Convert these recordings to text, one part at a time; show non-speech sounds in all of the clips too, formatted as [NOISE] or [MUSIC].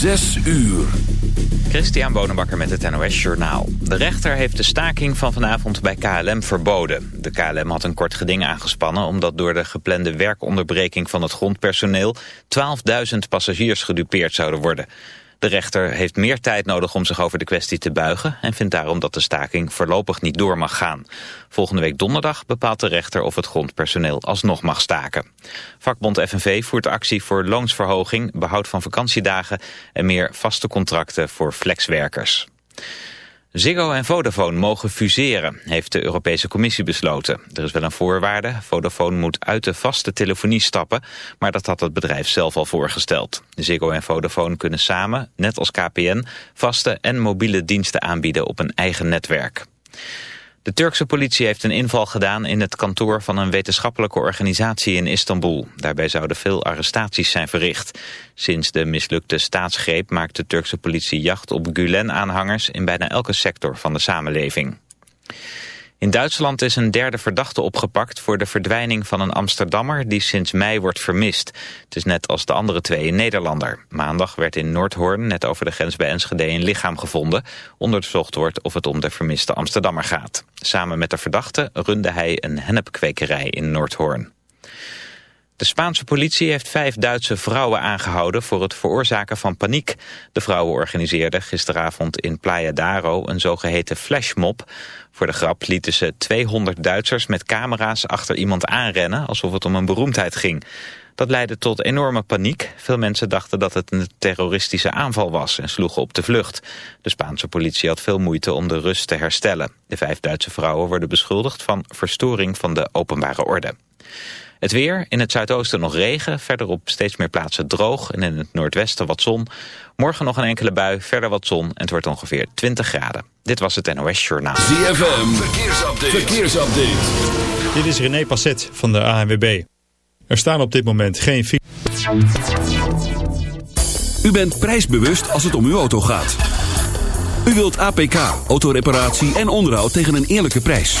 Zes uur. Christian Bonenbakker met het NOS Journaal. De rechter heeft de staking van vanavond bij KLM verboden. De KLM had een kort geding aangespannen... omdat door de geplande werkonderbreking van het grondpersoneel... 12.000 passagiers gedupeerd zouden worden. De rechter heeft meer tijd nodig om zich over de kwestie te buigen... en vindt daarom dat de staking voorlopig niet door mag gaan. Volgende week donderdag bepaalt de rechter of het grondpersoneel alsnog mag staken. Vakbond FNV voert actie voor loonsverhoging, behoud van vakantiedagen... en meer vaste contracten voor flexwerkers. Ziggo en Vodafone mogen fuseren, heeft de Europese Commissie besloten. Er is wel een voorwaarde. Vodafone moet uit de vaste telefonie stappen, maar dat had het bedrijf zelf al voorgesteld. Ziggo en Vodafone kunnen samen, net als KPN, vaste en mobiele diensten aanbieden op een eigen netwerk. De Turkse politie heeft een inval gedaan in het kantoor van een wetenschappelijke organisatie in Istanbul. Daarbij zouden veel arrestaties zijn verricht. Sinds de mislukte staatsgreep maakt de Turkse politie jacht op Gulen-aanhangers in bijna elke sector van de samenleving. In Duitsland is een derde verdachte opgepakt voor de verdwijning van een Amsterdammer die sinds mei wordt vermist. Het is net als de andere twee een Nederlander. Maandag werd in Noordhoorn, net over de grens bij Enschede, een lichaam gevonden. Onderzocht wordt of het om de vermiste Amsterdammer gaat. Samen met de verdachte runde hij een hennepkwekerij in Noordhoorn. De Spaanse politie heeft vijf Duitse vrouwen aangehouden voor het veroorzaken van paniek. De vrouwen organiseerden gisteravond in Playa Daro een zogeheten flashmob. Voor de grap lieten ze 200 Duitsers met camera's achter iemand aanrennen alsof het om een beroemdheid ging. Dat leidde tot enorme paniek. Veel mensen dachten dat het een terroristische aanval was en sloegen op de vlucht. De Spaanse politie had veel moeite om de rust te herstellen. De vijf Duitse vrouwen worden beschuldigd van verstoring van de openbare orde. Het weer, in het zuidoosten nog regen, verder op steeds meer plaatsen droog en in het noordwesten wat zon. Morgen nog een enkele bui, verder wat zon en het wordt ongeveer 20 graden. Dit was het NOS Journaal. ZFM, verkeersupdate. verkeersupdate. Dit is René Passet van de ANWB. Er staan op dit moment geen... U bent prijsbewust als het om uw auto gaat. U wilt APK, autoreparatie en onderhoud tegen een eerlijke prijs.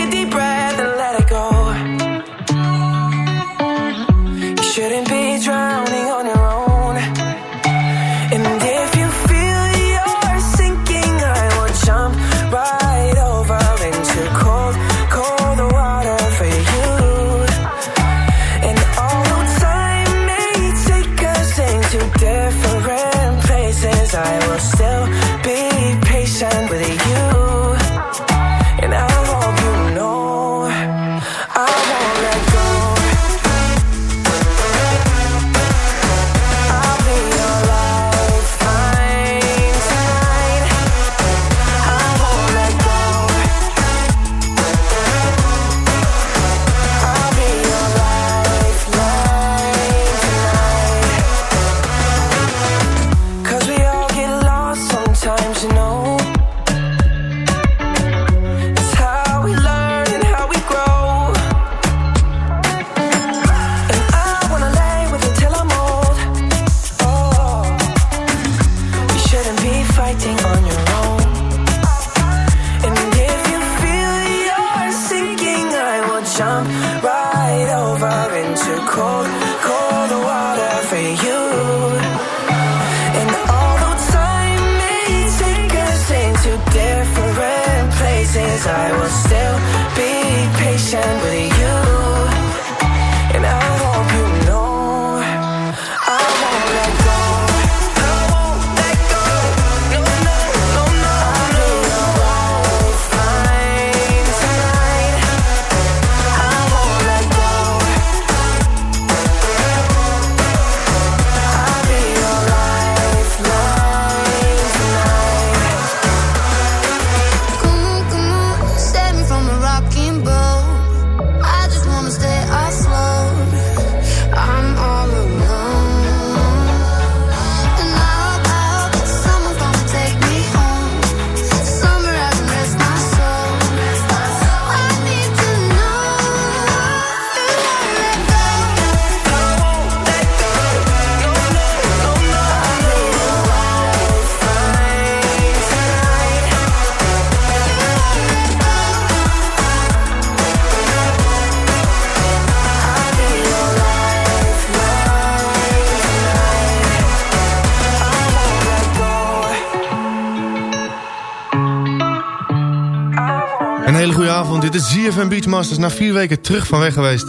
ZFM Beachmasters. Na vier weken terug van weg geweest.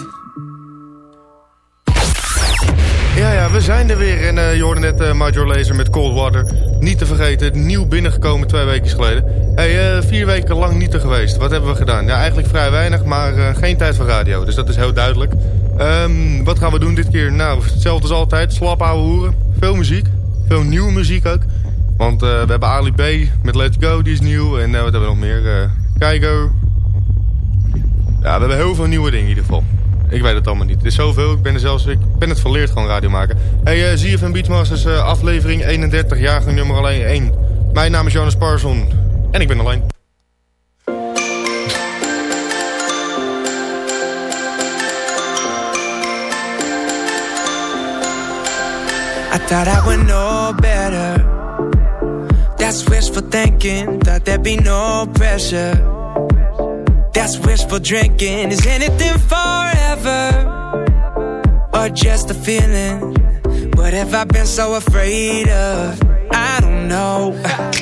Ja, ja, we zijn er weer. En uh, je hoorde net uh, Major Laser met Cold Water. Niet te vergeten, nieuw binnengekomen twee weken geleden. Hey, uh, vier weken lang niet er geweest. Wat hebben we gedaan? Ja, eigenlijk vrij weinig, maar geen tijd voor radio. Dus dat is heel duidelijk. Um, wat gaan we doen dit keer? Nou, hetzelfde als altijd. Slap ouwe hoeren. Veel muziek. Veel nieuwe muziek ook. Want we hebben Ali B met Let's Go, die is nieuw. En wat hebben we nog meer? Keigo. Ja, we hebben heel veel nieuwe dingen in ieder geval. Ik weet het allemaal niet. Het is zoveel. Ik ben er zelfs, ik ben het verleerd gewoon radio maken. Hey, uh, ZFM Beachmasters uh, aflevering 31, jaargang nummer alleen 1. Mijn naam is Jonas Parson. En ik ben alleen. I thought I would know better. That's wishful thinking. Thought there'd be no pressure. That's wishful drinking. Is anything forever? Or just a feeling? What have I been so afraid of? I don't know. [LAUGHS]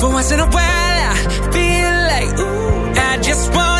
But once in a while, I feel like, ooh, I just wanna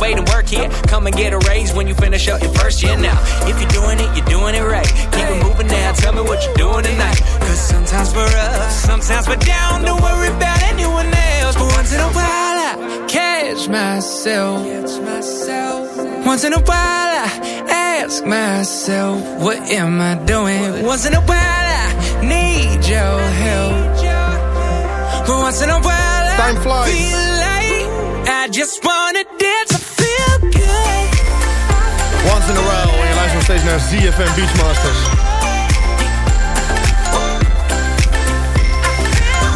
graduate and work here. Come and get a raise when you finish up your first year now. If you're doing it, you're doing it right. Keep it moving now, tell me what you're doing tonight. Cause sometimes for us, sometimes we're down, don't worry about anyone else. But once in a while, I catch myself. Once in a while, I ask myself, what am I doing? Once in a while, I need your help. But once in a while, I Time flies. Once in a while. En je luistert nog steeds naar ZFM Beachmasters.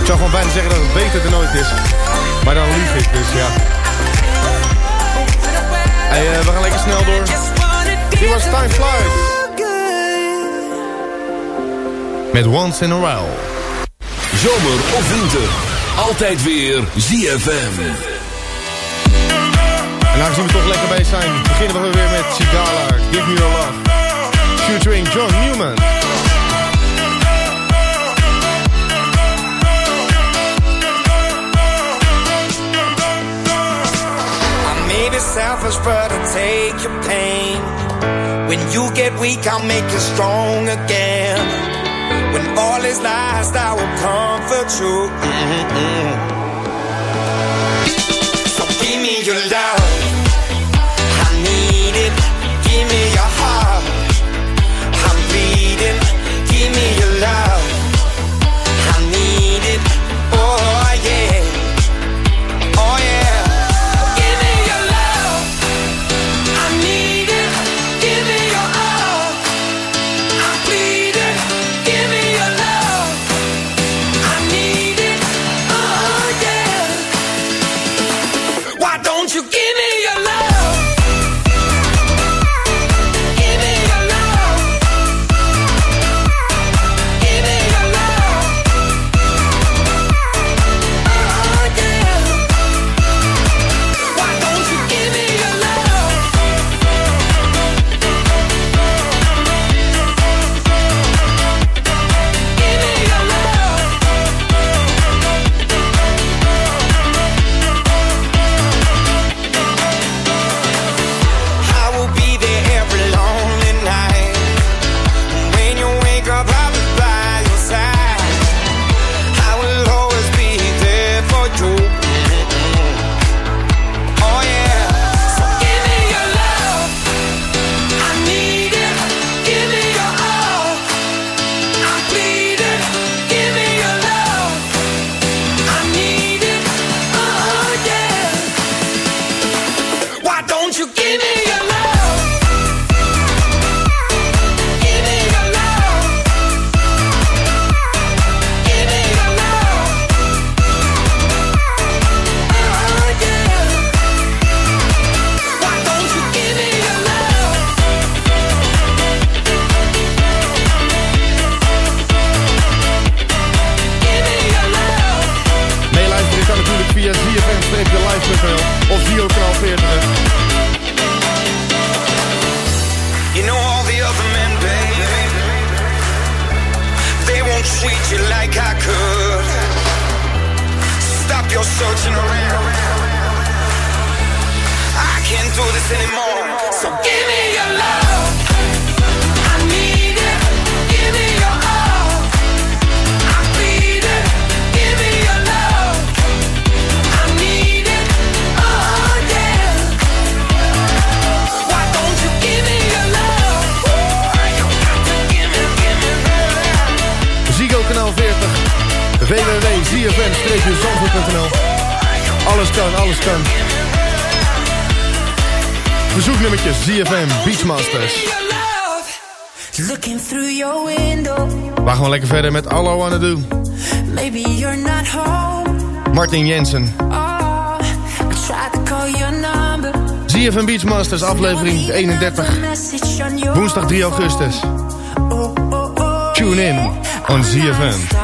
Ik zou gewoon bijna zeggen dat het beter dan nooit is. Maar dan lieg ik, dus ja. Eh, we gaan lekker snel door. Dit was. Time Flies. Met Once in a While. Zomer of winter. Altijd weer ZFM. En aangezien we toch lekker bezig zijn, beginnen we weer met Sigala. Give Me Your Love. Featuring John Newman. I may be selfish, but I'll take your pain. When you get weak, I'll make you strong again. When all is lost, I will comfort you. Mm-mm. So give me your love. around. I can't do this anymore. So give me your love. Ziggo kanaal 40. www.zfn-zandvoort.nl alles kan, alles kan. Verzoeknummertjes ZFM Beachmasters. Waar gaan lekker verder met All I Wanna Do. Maybe you're not home. Martin Jensen. ZFM Beachmasters, aflevering 31. Woensdag 3 augustus. Tune in on ZFM.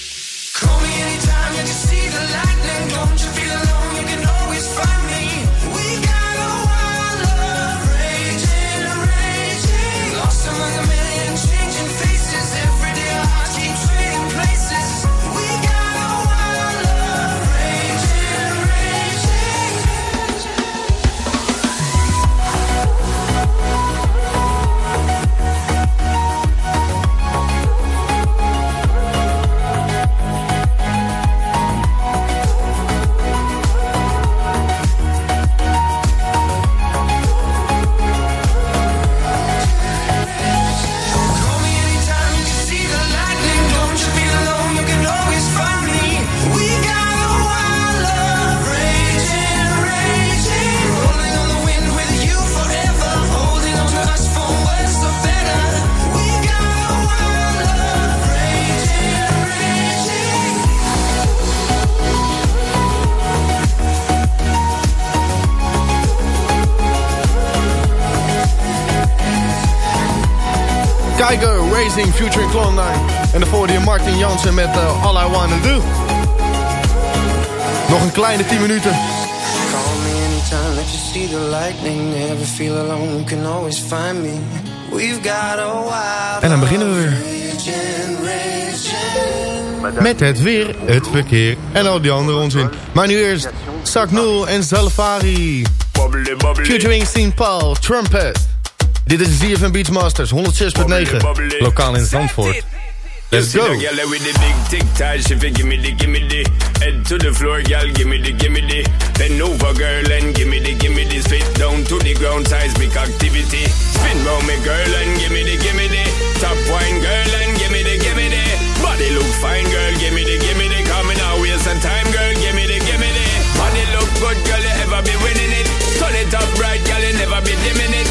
Lost among a million changing faces. Racing, Future Klondike. En daarvoor die Martin Jansen met eh, All I Wanna Do. Nog een kleine 10 minuten. Call me anytime that you see the lightning. Never feel alone. You can always find me. We've got a wild En dan beginnen we weer. Met het weer, het verkeer en al die andere onzin. Maar nu eerst Saknul en Zalfari. Featuring St. Paul, Trumpet. Dit is ZFM Beachmasters 106.9. Lokaal in Zandvoort. Let's go. Girl with the big tic tac, she fi gimme the gimme the head to the floor, girl, gimme the gimme the bend over, girl, and gimme the gimme the spit down to the ground, seismic activity. Spin round me, girl, and gimme the gimme the top wine, girl, and gimme the gimme the body look fine, girl, gimme the gimme the coming out waste some time, girl, gimme the gimme the body look good, girl, you ever be winning it. Turn it up right, girl, you never be dimming it.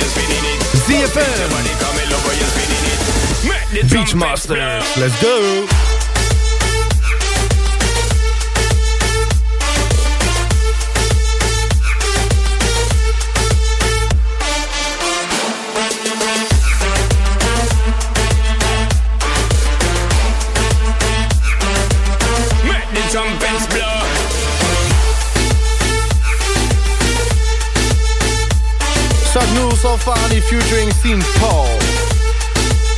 Blow. Beachmasters, let's go! Sagnu Salfani featuring Sean Paul.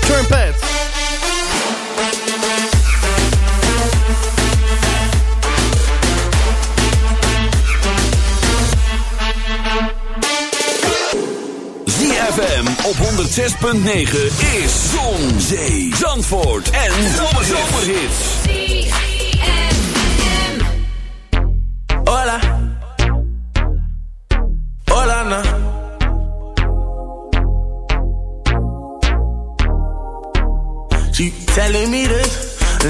Trumpets. ZFM op 106.9 is Zon, Zee, Zandvoort en Zomerhits.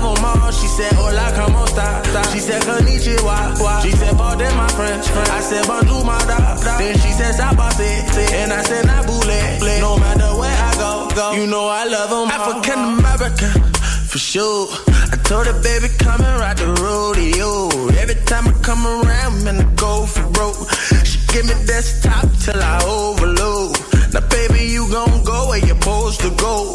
love them all. She said, Hola, como esta? She said, Konnichiwa. She said, Pardon my French. I said, Bonjour, my da. Then she said, Sabase. And I said, Nabule. No matter where I go, go. You know I love them African American, for sure. I told her, baby, come and ride the rodeo. Every time I come around, man, I go for broke. She give me desktop till I overload. Now, baby, you gon' go where you're supposed to go.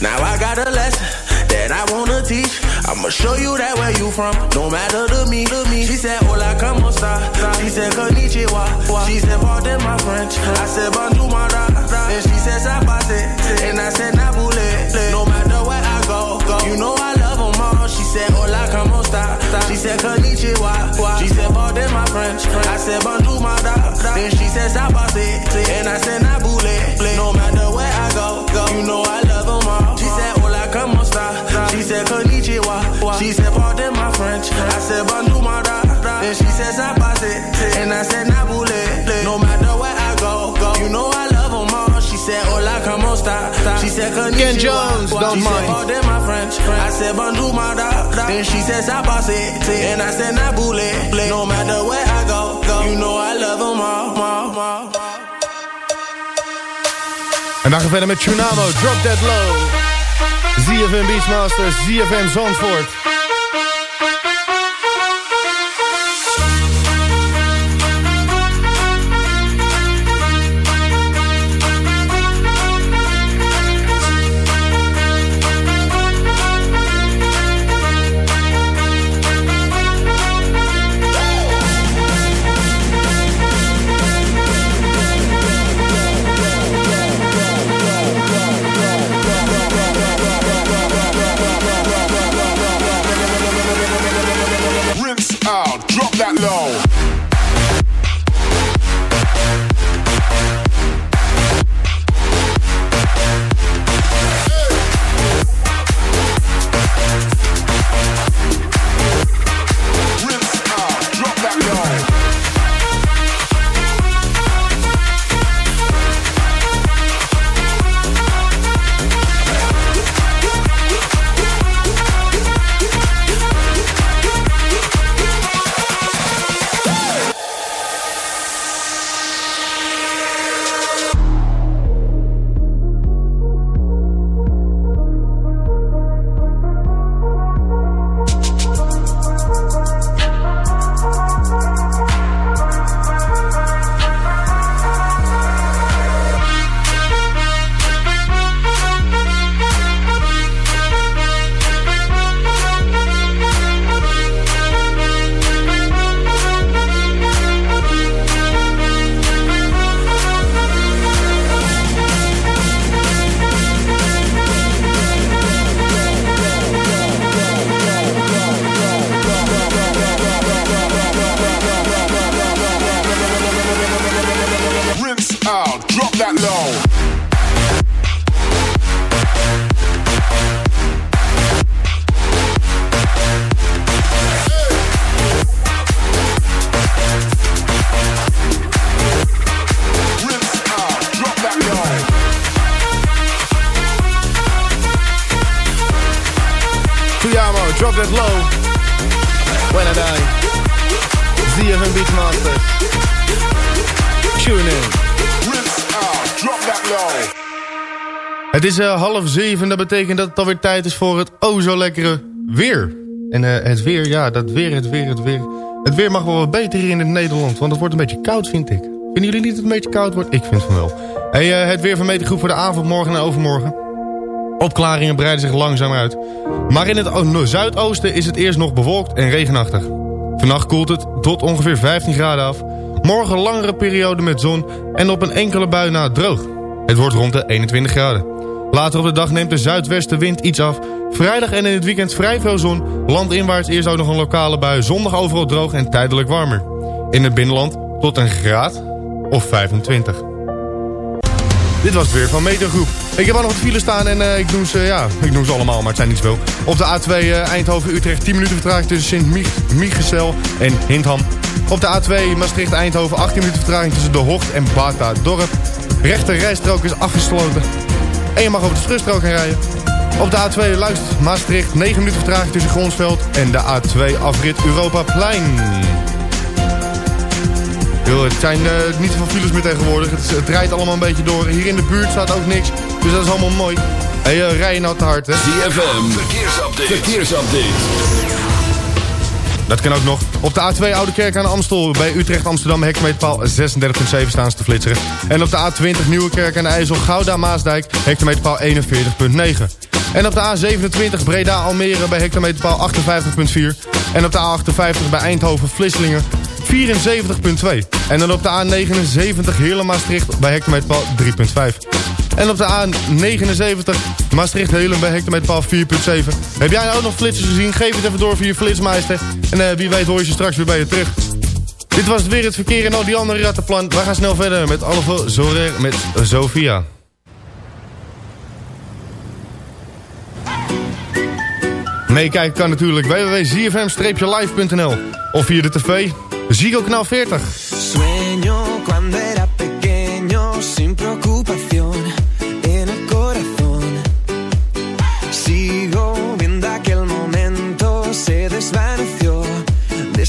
Now I got a lesson that I wanna teach. I'ma show you that where you from. No matter to me, to me. She said, Hola, como esta? She said, Konnichiwa. She said, Pardon my French. I said, Bonjour, my da. Then she said, Sabase. And I said, Nabule. No matter where I go, go. You know I love them all. She said, Hola, como esta? She said, Konnichiwa. She said, Pardon my French. I said, Bonjour, my da. Then she said, Sabase. And I said, Nabule. No matter where I go, go. You know I said, Konnichiwa. She said, Pardon my French. I said, Bonjour, my da. Then she said, Sabase. And I said, Nabule. No matter where I go, go. You know I love them all. She said, Hola, como esta? She said, Konnichiwa. Ken Jones, don't she mind. Said, Pardon my French. I said, Bonjour, my da. Then she said, Sabase. And I said, Nabule. No matter where I go, go. You know I love them all. all, all. En dan gaan we verder met Tsunamo, Drop That Low. ZFM Beachmasters, ZFM Zandvoort. 7. Dat betekent dat het alweer tijd is voor het oh zo lekkere weer. En eh, het weer, ja, dat weer, het weer, het weer. Het weer mag wel wat beter hier in het Nederland. Want het wordt een beetje koud, vind ik. Vinden jullie niet dat het een beetje koud wordt? Ik vind van wel. Hey, eh, het weer van goed voor de avond, morgen en overmorgen. Opklaringen breiden zich langzaam uit. Maar in het zuidoosten is het eerst nog bewolkt en regenachtig. Vannacht koelt het tot ongeveer 15 graden af. Morgen langere periode met zon en op een enkele bui na droog. Het wordt rond de 21 graden. Later op de dag neemt de zuidwestenwind iets af. Vrijdag en in het weekend vrij veel zon. Landinwaarts eerst ook nog een lokale bui. Zondag overal droog en tijdelijk warmer. In het binnenland tot een graad of 25. Dit was het weer van Metergroep. Ik heb al nog wat file staan en eh, ik, noem ze, ja, ik noem ze allemaal, maar het zijn niet zoveel. Op de A2 eh, Eindhoven-Utrecht 10 minuten vertraging tussen Sint-Michesel en Hindham. Op de A2 Maastricht-Eindhoven 18 minuten vertraging tussen De Hocht en Bata-Dorp. Rechter rijstrook is afgesloten. En je mag over de vluchtstrook gaan rijden. Op de A2 Luist Maastricht 9 minuten vertraging tussen Gronsveld en de A2 afrit Europaplein. Yo, het zijn eh, niet zoveel files meer tegenwoordig. Het, het rijdt allemaal een beetje door. Hier in de buurt staat ook niks. Dus dat is allemaal mooi. Hey, rij je nou te hard, hè? ZFM, verkeersupdate. verkeersupdate. Dat kan ook nog. Op de A2 Oude Kerk aan de Amstel bij Utrecht Amsterdam hectometerpaal 36,7 staan ze te flitseren. En op de A20 Nieuwe Kerk aan de IJssel Gouda Maasdijk hectometerpaal 41,9. En op de A27 Breda Almere bij hectometerpaal 58,4. En op de A58 bij Eindhoven Vlisselingen 74,2. En dan op de A79 Heerlen Maastricht bij hectometerpaal 3,5. En op de A79 Maastricht Helen bij hectometerpaal 4,7. Heb jij nou nog flitsers gezien? Geef het even door via flitsmeister. En eh, wie weet hoor je ze straks weer bij je terug. Dit was weer het verkeer en al die andere rattenplan. We gaan snel verder met Alvo Zorer met Sofia. Meekijken kan natuurlijk www.zfm-live.nl of via de tv Ziggo kanaal 40. Sueño cuando era pequeño sin preocupación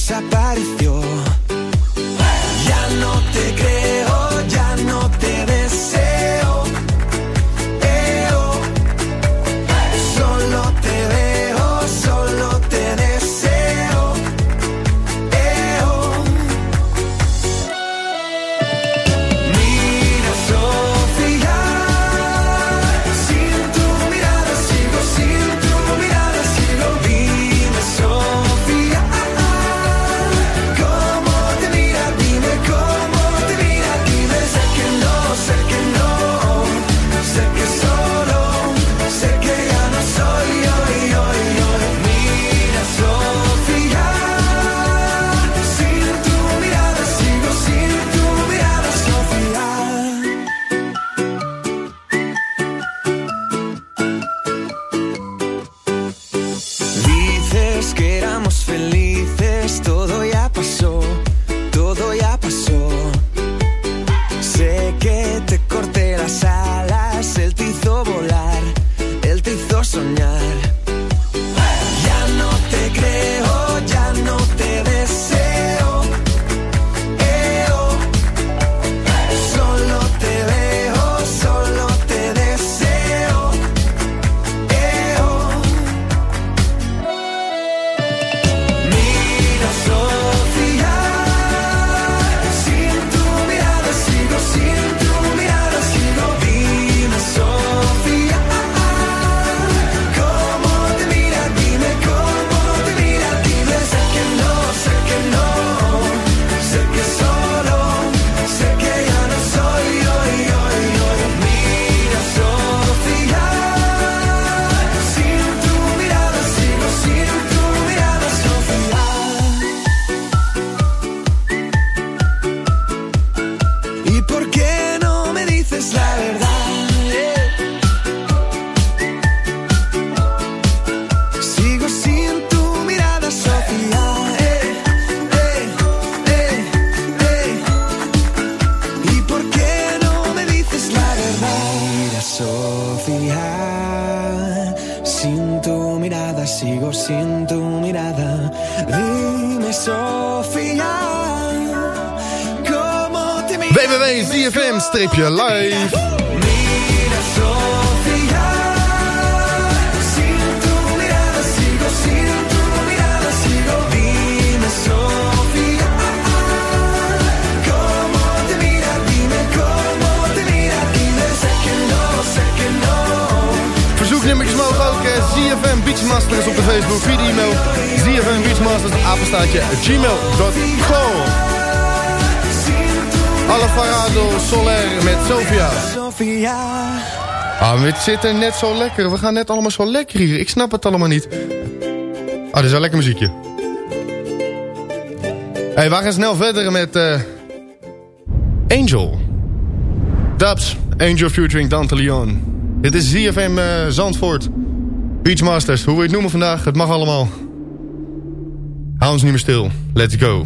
sat back We het zit er net zo lekker. We gaan net allemaal zo lekker hier. Ik snap het allemaal niet. Ah, dit is wel lekker muziekje. Hey, we gaan snel verder met eh, Angel. Dubs, Angel featuring Dante Leon. Dit is ZFM uh, eh, Zandvoort. Beachmasters, hoe wil je het noemen vandaag? Het mag allemaal. Hou ons niet meer stil. Let's go.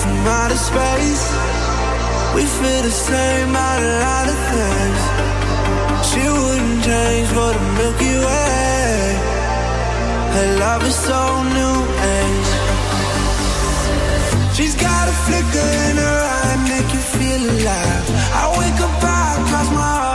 from outer space. We feel the same about a lot of things. She wouldn't change for the Milky Way. Her love is so new age. She's got a flicker in her eye, make you feel alive. I wake up, I cross my heart.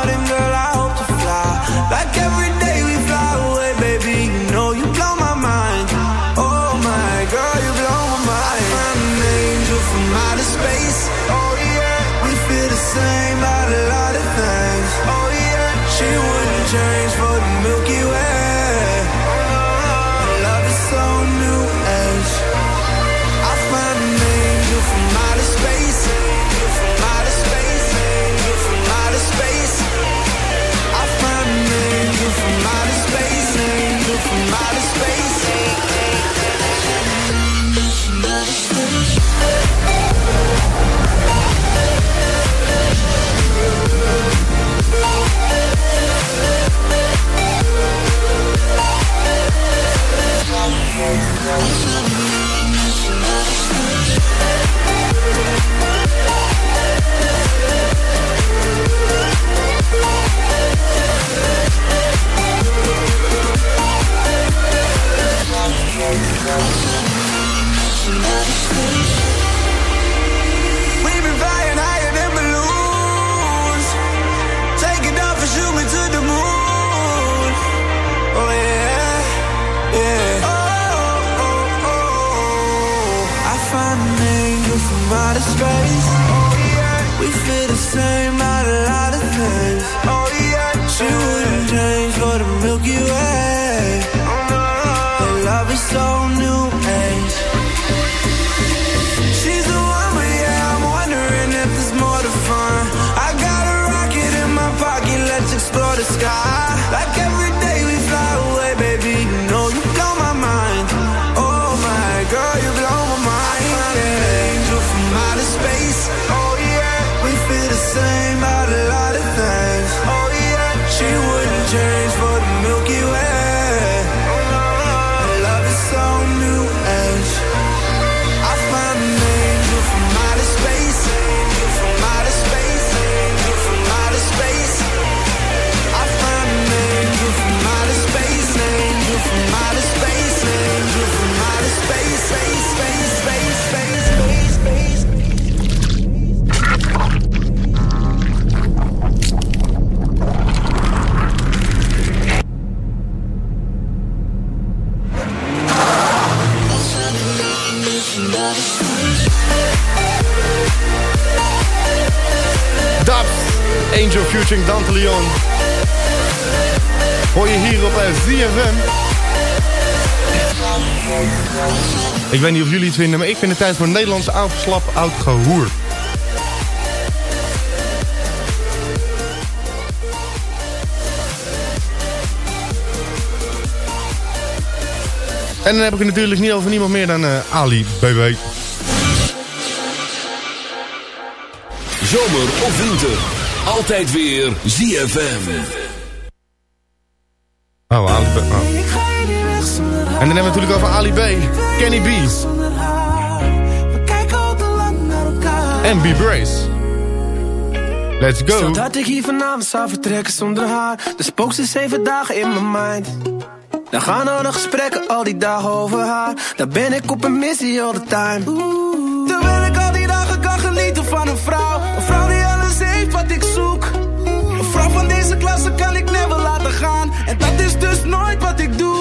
Ik weet niet of jullie het vinden, maar ik vind het tijd voor een Nederlands avondslap oud gehoer. En dan heb ik het natuurlijk niet over niemand meer dan uh, Ali, BB. Zomer of winter, altijd weer ZFM. En dan hebben we natuurlijk over Ali B, Kenny B. En B Brace. Let's go. Stel dat ik hier vanavond zou vertrekken zonder haar Dan spookt ze zeven dagen in mijn mind. Dan gaan er nog gesprekken al die dagen over haar Dan ben ik op een missie all the time. Terwijl ik al die dagen kan genieten van een vrouw Een vrouw die alles heeft wat ik zoek. Een vrouw van deze klasse kan ik never laten gaan En dat is dus nooit wat ik doe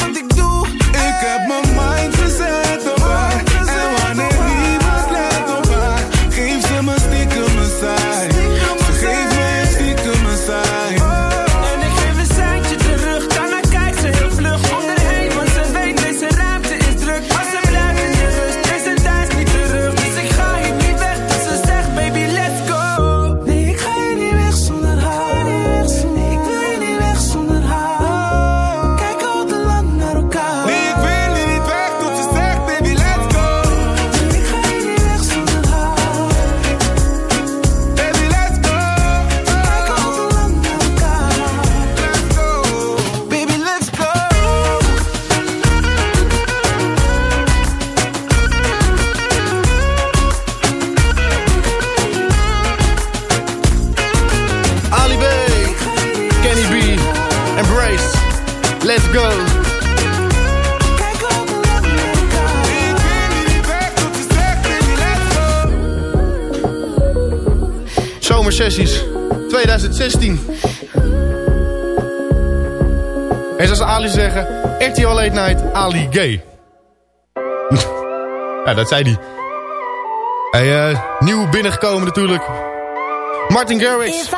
2016. En zoals Ali zeggen, RTL Late Night, Ali Gay. [LAUGHS] ja, dat zei hij. Hey, eh, nieuw binnengekomen natuurlijk. Martin Garrix.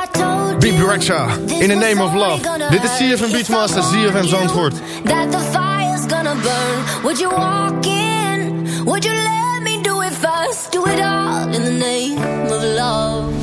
Big Rexha. In the name of love. Dit is CFM Beachmaster, CFM Zandvoort. that the fire's gonna burn. Would you walk in? Would you let me do it first? Do it all in the name of love.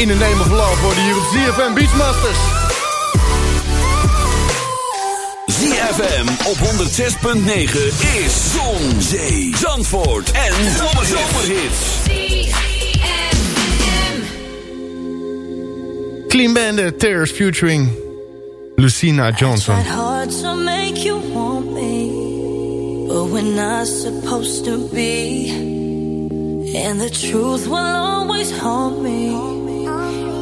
In the name of love worden hier op ZFM Beachmasters. ZFM op 106.9 is Zon, Zee, Zandvoort en Zomerhits. Clean Bandit, Tears featuring Lucina Johnson. Tried hard to make you want me, but we're not supposed to be. And the truth will always haunt me,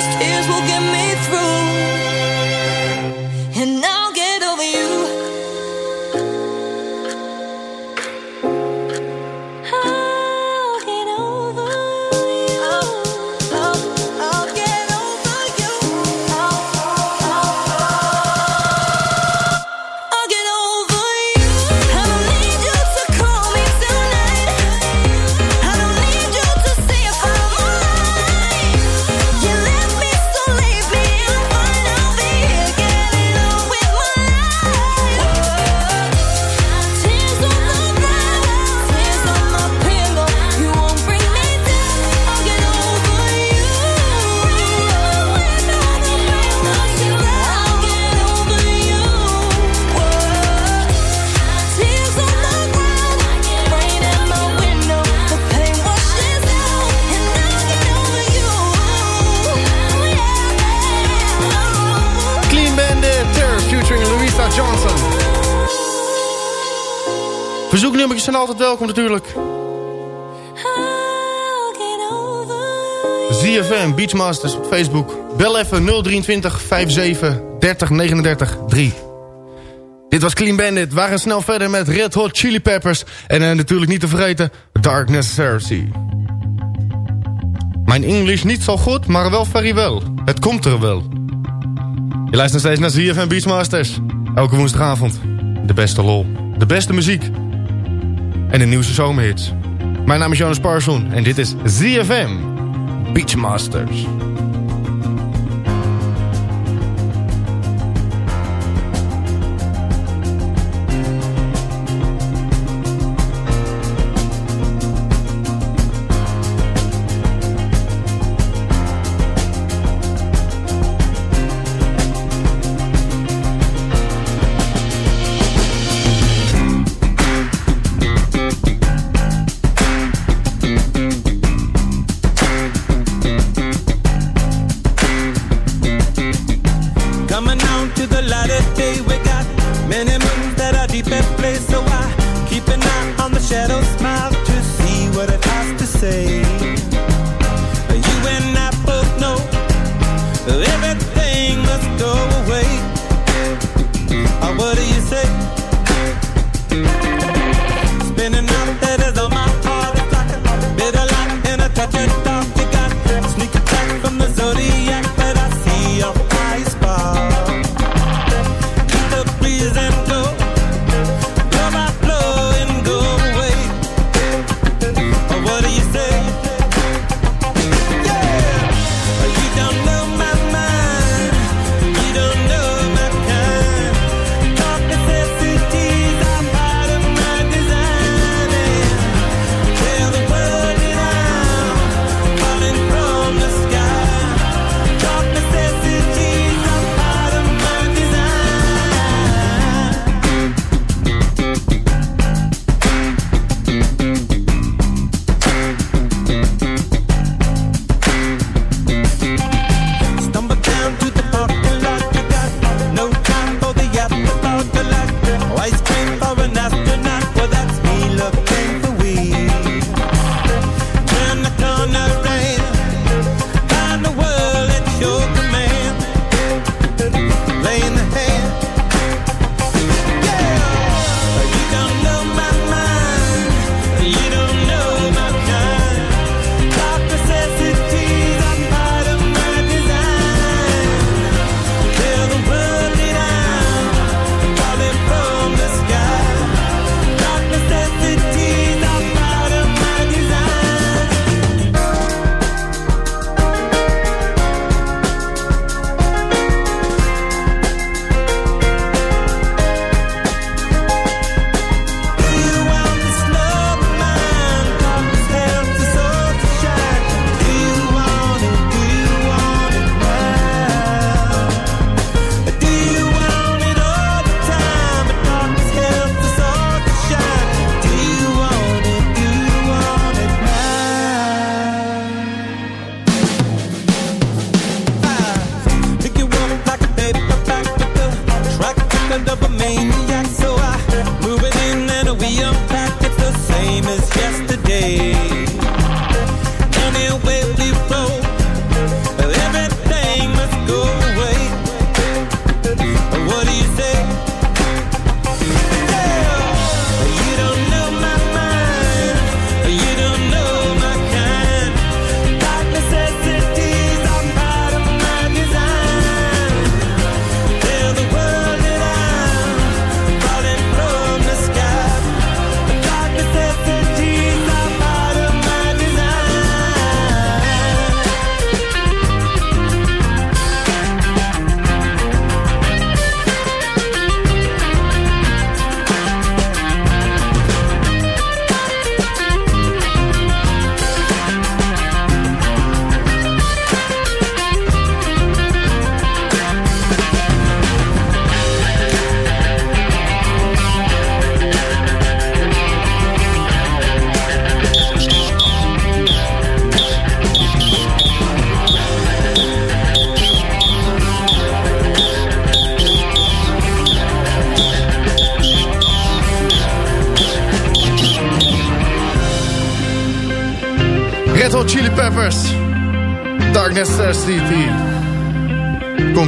These tears will get me through, welkom natuurlijk. ZFM Beachmasters op Facebook. Bel even 023 57 30 39 3. Dit was Clean Bandit. We gaan snel verder met Red Hot Chili Peppers. En eh, natuurlijk niet te vergeten Dark Necessity. Mijn English niet zo goed, maar wel very wel. Het komt er wel. Je luistert nog steeds naar ZFM Beachmasters. Elke woensdagavond. De beste lol. De beste muziek. En de nieuwste zomerhits. Mijn naam is Jonas Parson en dit is ZFM Beachmasters.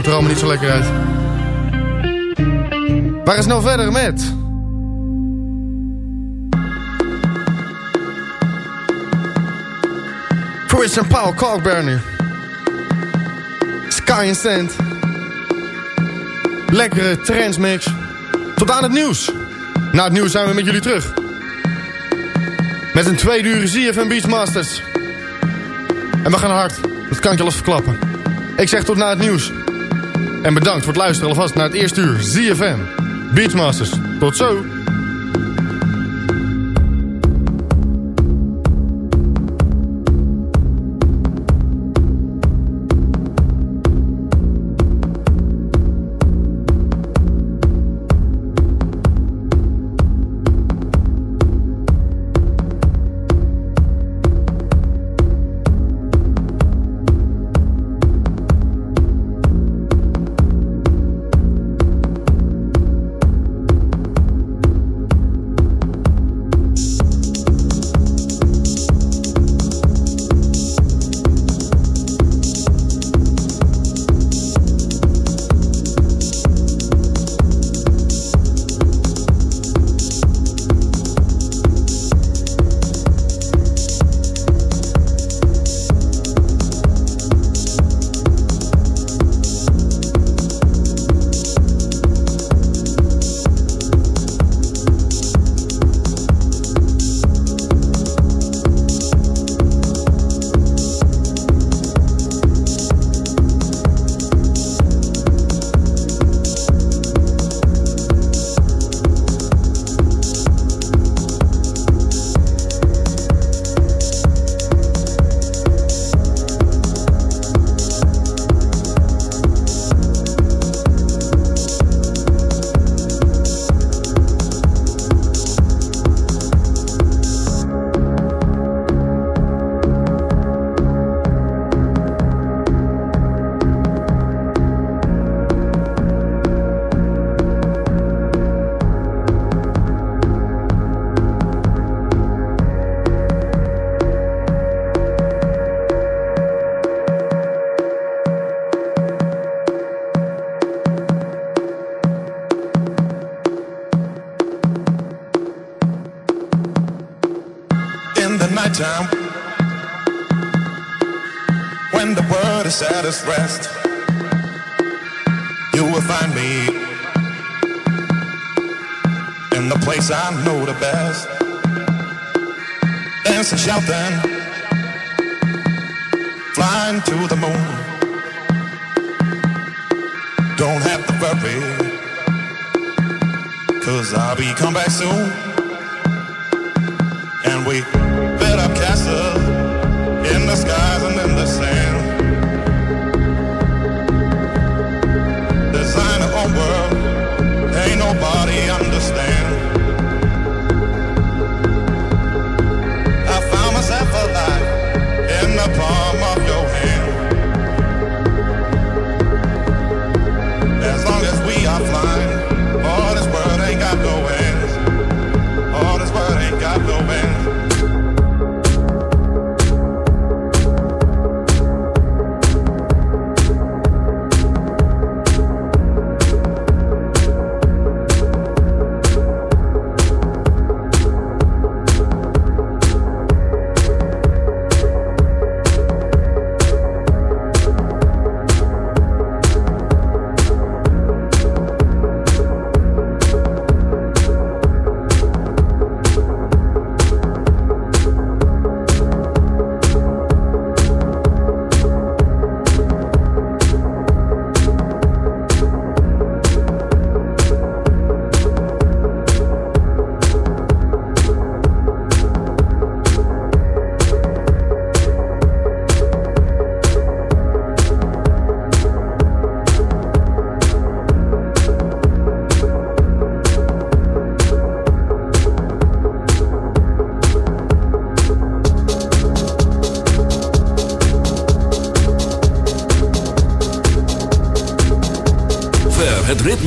Komt er allemaal niet zo lekker uit. Waar is nou verder met... Chris en Paul Kalkberg Sky and Sand. Lekkere transmix. Tot aan het nieuws. Na het nieuws zijn we met jullie terug. Met een tweede uur ZFM Beachmasters. En we gaan hard. Dat kan je alles verklappen. Ik zeg tot na het nieuws. En bedankt voor het luisteren alvast naar het eerste uur ZFM Beachmasters. Tot zo. Its rest. You will find me in the place I know the best. Dancing shouting flying to the moon. Don't have to worry cause I'll be come back soon. And we